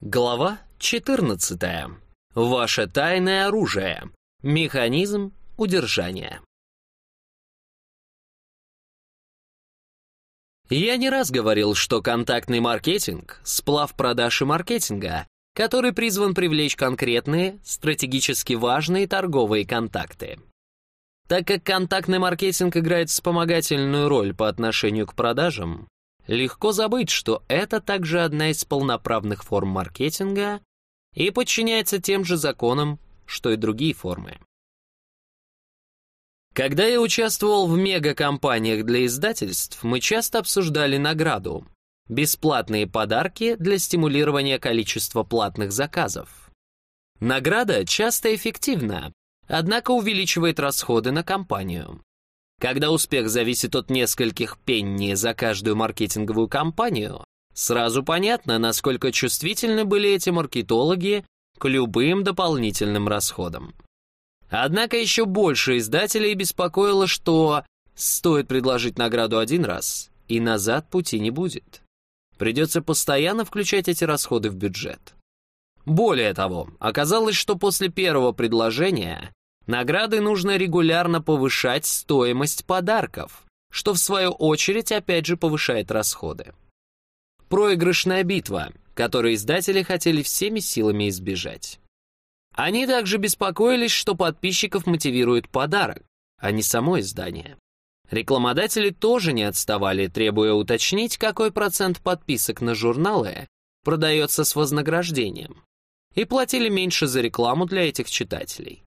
Глава 14. Ваше тайное оружие. Механизм удержания. Я не раз говорил, что контактный маркетинг – сплав продаж и маркетинга, который призван привлечь конкретные, стратегически важные торговые контакты. Так как контактный маркетинг играет вспомогательную роль по отношению к продажам, легко забыть, что это также одна из полноправных форм маркетинга и подчиняется тем же законам, что и другие формы. Когда я участвовал в мегакомпаниях для издательств, мы часто обсуждали награду – бесплатные подарки для стимулирования количества платных заказов. Награда часто эффективна, однако увеличивает расходы на компанию. Когда успех зависит от нескольких пенни за каждую маркетинговую кампанию, сразу понятно, насколько чувствительны были эти маркетологи к любым дополнительным расходам. Однако еще больше издателей беспокоило, что стоит предложить награду один раз, и назад пути не будет. Придется постоянно включать эти расходы в бюджет. Более того, оказалось, что после первого предложения Награды нужно регулярно повышать стоимость подарков, что в свою очередь опять же повышает расходы. Проигрышная битва, которую издатели хотели всеми силами избежать. Они также беспокоились, что подписчиков мотивирует подарок, а не само издание. Рекламодатели тоже не отставали, требуя уточнить, какой процент подписок на журналы продается с вознаграждением, и платили меньше за рекламу для этих читателей.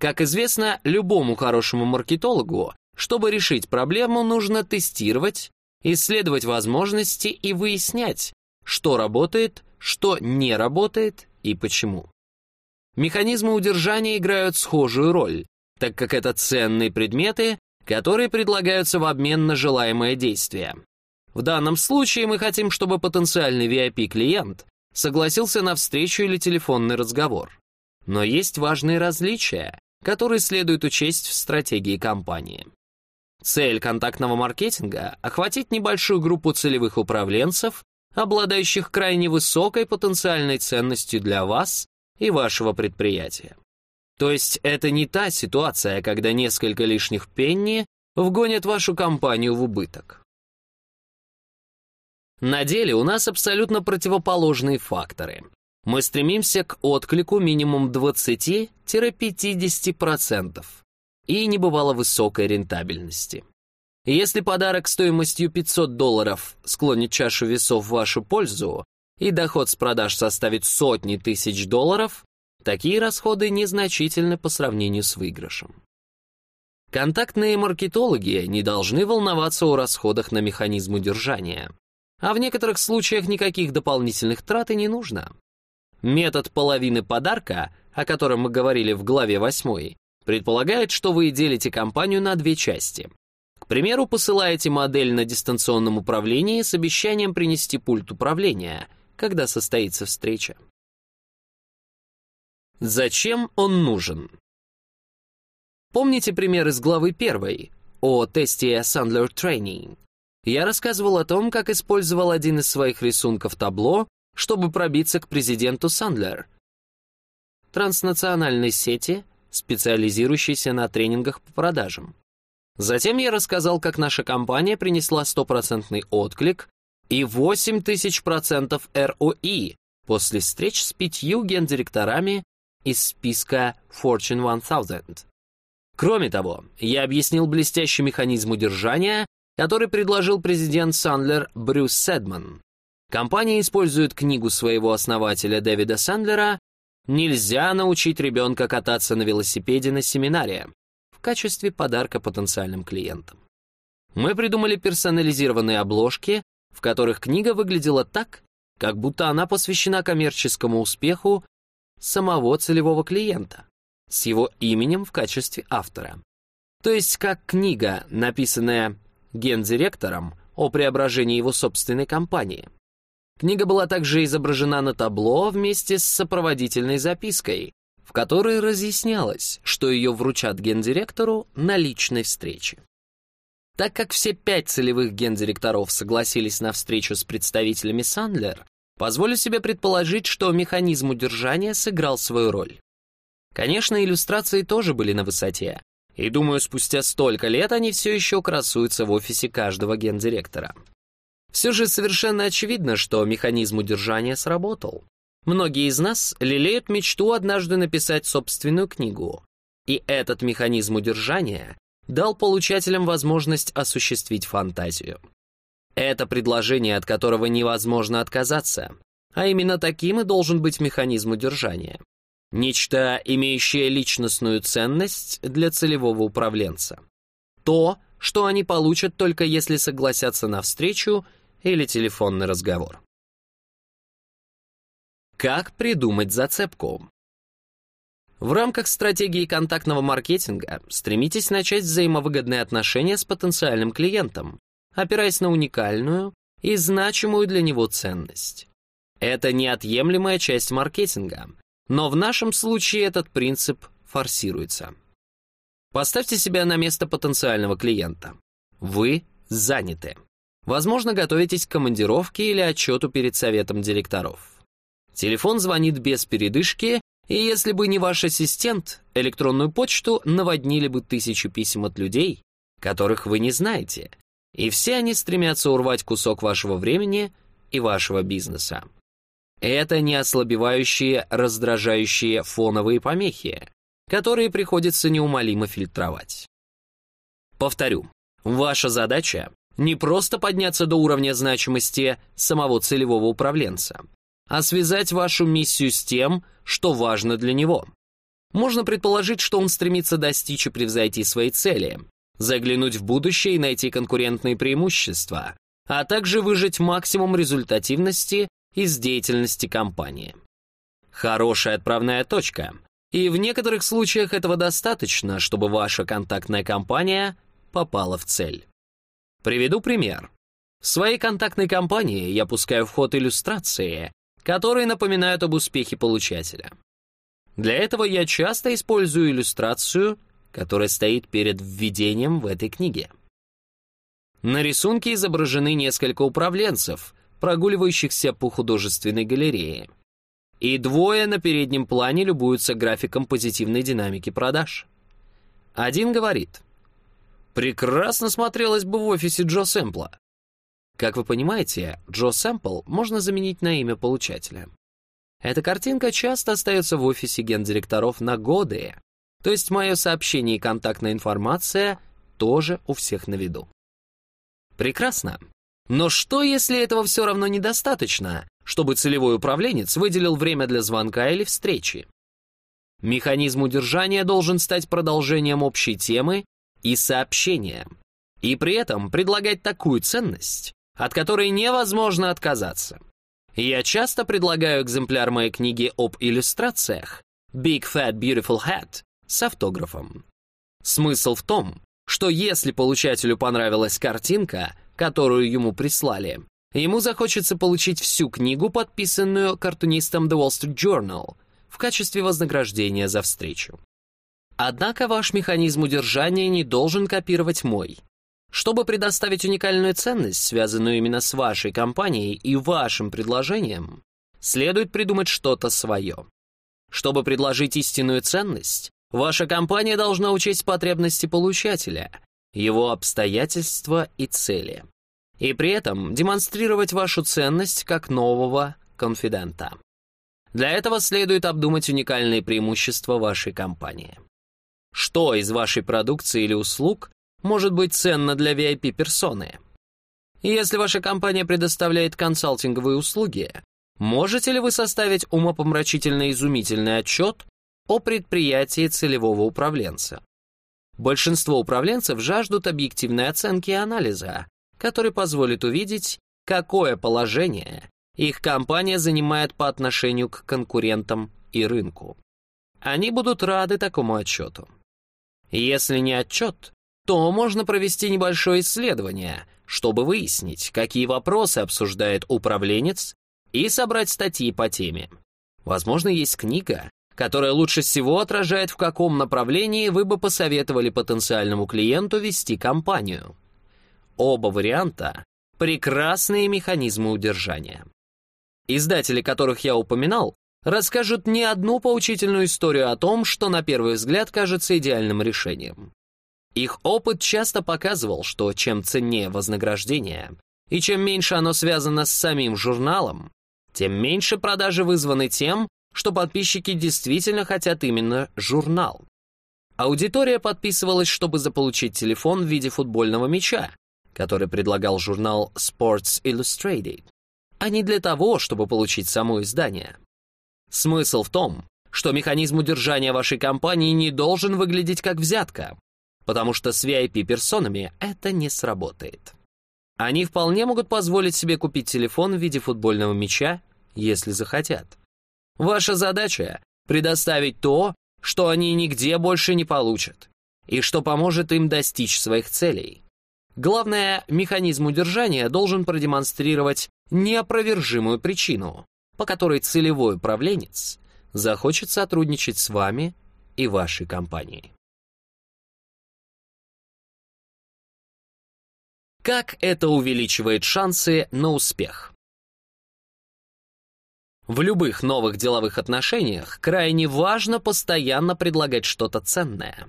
Как известно, любому хорошему маркетологу, чтобы решить проблему, нужно тестировать, исследовать возможности и выяснять, что работает, что не работает и почему. Механизмы удержания играют схожую роль, так как это ценные предметы, которые предлагаются в обмен на желаемое действие. В данном случае мы хотим, чтобы потенциальный VIP-клиент согласился на встречу или телефонный разговор. Но есть важные различия, который следует учесть в стратегии компании. Цель контактного маркетинга – охватить небольшую группу целевых управленцев, обладающих крайне высокой потенциальной ценностью для вас и вашего предприятия. То есть это не та ситуация, когда несколько лишних пенни вгонят вашу компанию в убыток. На деле у нас абсолютно противоположные факторы. Мы стремимся к отклику минимум 20-50% и небывало высокой рентабельности. Если подарок стоимостью 500 долларов склонит чашу весов в вашу пользу, и доход с продаж составит сотни тысяч долларов, такие расходы незначительны по сравнению с выигрышем. Контактные маркетологи не должны волноваться о расходах на механизм удержания, а в некоторых случаях никаких дополнительных трат и не нужно. Метод половины подарка, о котором мы говорили в главе 8, предполагает, что вы делите компанию на две части. К примеру, посылаете модель на дистанционном управлении с обещанием принести пульт управления, когда состоится встреча. Зачем он нужен? Помните пример из главы 1 о тесте Sandler Training? Я рассказывал о том, как использовал один из своих рисунков табло чтобы пробиться к президенту Сандлер, транснациональной сети, специализирующейся на тренингах по продажам. Затем я рассказал, как наша компания принесла стопроцентный отклик и 8000% ROI после встреч с пятью гендиректорами из списка Fortune 1000. Кроме того, я объяснил блестящий механизм удержания, который предложил президент Сандлер Брюс Седман. Компания использует книгу своего основателя Дэвида Сандлера «Нельзя научить ребенка кататься на велосипеде на семинаре» в качестве подарка потенциальным клиентам. Мы придумали персонализированные обложки, в которых книга выглядела так, как будто она посвящена коммерческому успеху самого целевого клиента с его именем в качестве автора. То есть как книга, написанная гендиректором о преображении его собственной компании. Книга была также изображена на табло вместе с сопроводительной запиской, в которой разъяснялось, что ее вручат гендиректору на личной встрече. Так как все пять целевых гендиректоров согласились на встречу с представителями Сандлер, позволю себе предположить, что механизм удержания сыграл свою роль. Конечно, иллюстрации тоже были на высоте, и думаю, спустя столько лет они все еще красуются в офисе каждого гендиректора. Все же совершенно очевидно, что механизм удержания сработал. Многие из нас лелеют мечту однажды написать собственную книгу. И этот механизм удержания дал получателям возможность осуществить фантазию. Это предложение, от которого невозможно отказаться, а именно таким и должен быть механизм удержания. Нечто, имеющее личностную ценность для целевого управленца. То, что они получат только если согласятся на встречу или телефонный разговор. Как придумать зацепку? В рамках стратегии контактного маркетинга стремитесь начать взаимовыгодные отношения с потенциальным клиентом, опираясь на уникальную и значимую для него ценность. Это неотъемлемая часть маркетинга, но в нашем случае этот принцип форсируется. Поставьте себя на место потенциального клиента. Вы заняты. Возможно, готовитесь к командировке или отчету перед советом директоров. Телефон звонит без передышки, и если бы не ваш ассистент, электронную почту наводнили бы тысячи писем от людей, которых вы не знаете, и все они стремятся урвать кусок вашего времени и вашего бизнеса. Это не ослабевающие, раздражающие фоновые помехи, которые приходится неумолимо фильтровать. Повторю, ваша задача не просто подняться до уровня значимости самого целевого управленца, а связать вашу миссию с тем, что важно для него. Можно предположить, что он стремится достичь и превзойти свои цели, заглянуть в будущее и найти конкурентные преимущества, а также выжать максимум результативности из деятельности компании. Хорошая отправная точка, и в некоторых случаях этого достаточно, чтобы ваша контактная компания попала в цель. Приведу пример. В своей контактной компании я пускаю в ход иллюстрации, которые напоминают об успехе получателя. Для этого я часто использую иллюстрацию, которая стоит перед введением в этой книге. На рисунке изображены несколько управленцев, прогуливающихся по художественной галерее. И двое на переднем плане любуются графиком позитивной динамики продаж. Один говорит, «Прекрасно смотрелось бы в офисе Джо Сэмпла. Как вы понимаете, Джо Сэмпл можно заменить на имя получателя. Эта картинка часто остается в офисе гендиректоров на годы, то есть мое сообщение и контактная информация тоже у всех на виду. Прекрасно. Но что, если этого все равно недостаточно, чтобы целевой управленец выделил время для звонка или встречи? Механизм удержания должен стать продолжением общей темы и сообщения, и при этом предлагать такую ценность, от которой невозможно отказаться. Я часто предлагаю экземпляр моей книги об иллюстрациях «Big Fat Beautiful Hat» с автографом. Смысл в том, что если получателю понравилась картинка, которую ему прислали, ему захочется получить всю книгу, подписанную картунистом The Wall Street Journal, в качестве вознаграждения за встречу. Однако ваш механизм удержания не должен копировать мой. Чтобы предоставить уникальную ценность, связанную именно с вашей компанией и вашим предложением, следует придумать что-то свое. Чтобы предложить истинную ценность, ваша компания должна учесть потребности получателя, его обстоятельства и цели, и при этом демонстрировать вашу ценность как нового конфидента. Для этого следует обдумать уникальные преимущества вашей компании. Что из вашей продукции или услуг может быть ценно для VIP-персоны. Если ваша компания предоставляет консалтинговые услуги, можете ли вы составить умопомрачительно изумительный отчет о предприятии целевого управленца? Большинство управленцев жаждут объективной оценки и анализа, который позволит увидеть, какое положение их компания занимает по отношению к конкурентам и рынку. Они будут рады такому отчету. Если не отчет, то можно провести небольшое исследование, чтобы выяснить, какие вопросы обсуждает управленец, и собрать статьи по теме. Возможно, есть книга, которая лучше всего отражает, в каком направлении вы бы посоветовали потенциальному клиенту вести компанию. Оба варианта — прекрасные механизмы удержания. Издатели, которых я упоминал, расскажут не одну поучительную историю о том, что на первый взгляд кажется идеальным решением. Их опыт часто показывал, что чем ценнее вознаграждение, и чем меньше оно связано с самим журналом, тем меньше продажи вызваны тем, что подписчики действительно хотят именно журнал. Аудитория подписывалась, чтобы заполучить телефон в виде футбольного мяча, который предлагал журнал Sports Illustrated, а не для того, чтобы получить само издание. Смысл в том, что механизм удержания вашей компании не должен выглядеть как взятка, потому что с VIP-персонами это не сработает. Они вполне могут позволить себе купить телефон в виде футбольного мяча, если захотят. Ваша задача — предоставить то, что они нигде больше не получат, и что поможет им достичь своих целей. Главное, механизм удержания должен продемонстрировать неопровержимую причину, по которой целевой управленец захочет сотрудничать с вами и вашей компанией. Как это увеличивает шансы на успех? В любых новых деловых отношениях крайне важно постоянно предлагать что-то ценное.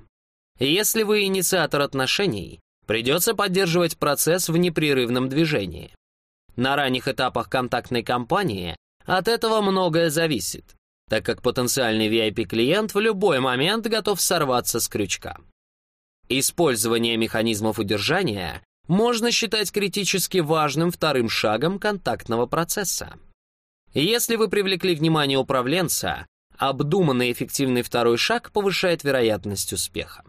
Если вы инициатор отношений, придется поддерживать процесс в непрерывном движении. На ранних этапах контактной кампании от этого многое зависит, так как потенциальный VIP-клиент в любой момент готов сорваться с крючка. Использование механизмов удержания можно считать критически важным вторым шагом контактного процесса. Если вы привлекли внимание управленца, обдуманный эффективный второй шаг повышает вероятность успеха.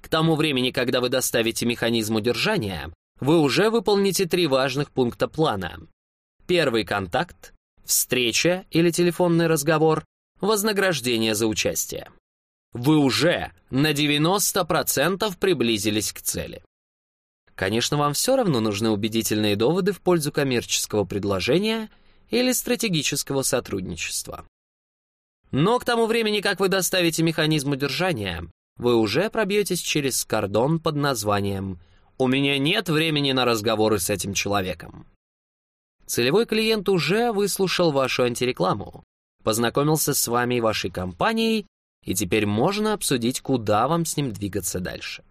К тому времени, когда вы доставите механизм удержания, вы уже выполните три важных пункта плана. Первый контакт, встреча или телефонный разговор, вознаграждение за участие. Вы уже на 90% приблизились к цели. Конечно, вам все равно нужны убедительные доводы в пользу коммерческого предложения или стратегического сотрудничества. Но к тому времени, как вы доставите механизм удержания, вы уже пробьетесь через кордон под названием «У меня нет времени на разговоры с этим человеком». Целевой клиент уже выслушал вашу антирекламу, познакомился с вами и вашей компанией, и теперь можно обсудить, куда вам с ним двигаться дальше.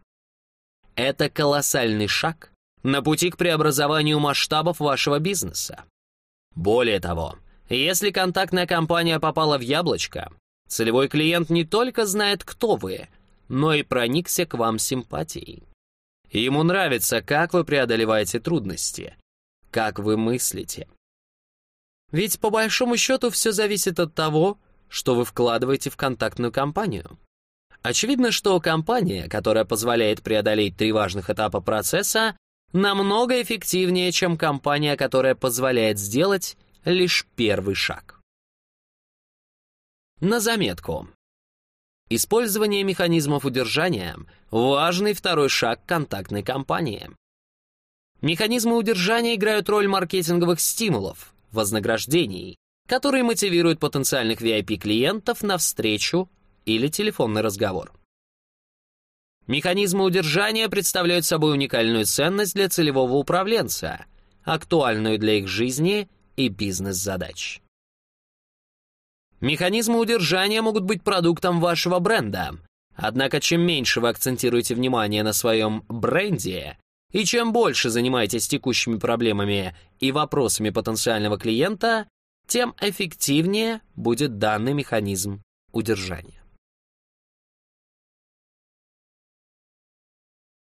Это колоссальный шаг на пути к преобразованию масштабов вашего бизнеса. Более того, если контактная компания попала в яблочко, целевой клиент не только знает, кто вы, но и проникся к вам симпатией. Ему нравится, как вы преодолеваете трудности, как вы мыслите. Ведь по большому счету все зависит от того, что вы вкладываете в контактную компанию. Очевидно, что компания, которая позволяет преодолеть три важных этапа процесса, намного эффективнее, чем компания, которая позволяет сделать лишь первый шаг. На заметку. Использование механизмов удержания – важный второй шаг контактной кампании. Механизмы удержания играют роль маркетинговых стимулов, вознаграждений, которые мотивируют потенциальных VIP-клиентов на встречу или телефонный разговор. Механизмы удержания представляют собой уникальную ценность для целевого управленца, актуальную для их жизни и бизнес-задач. Механизмы удержания могут быть продуктом вашего бренда, однако чем меньше вы акцентируете внимание на своем бренде, и чем больше занимаетесь текущими проблемами и вопросами потенциального клиента, тем эффективнее будет данный механизм удержания.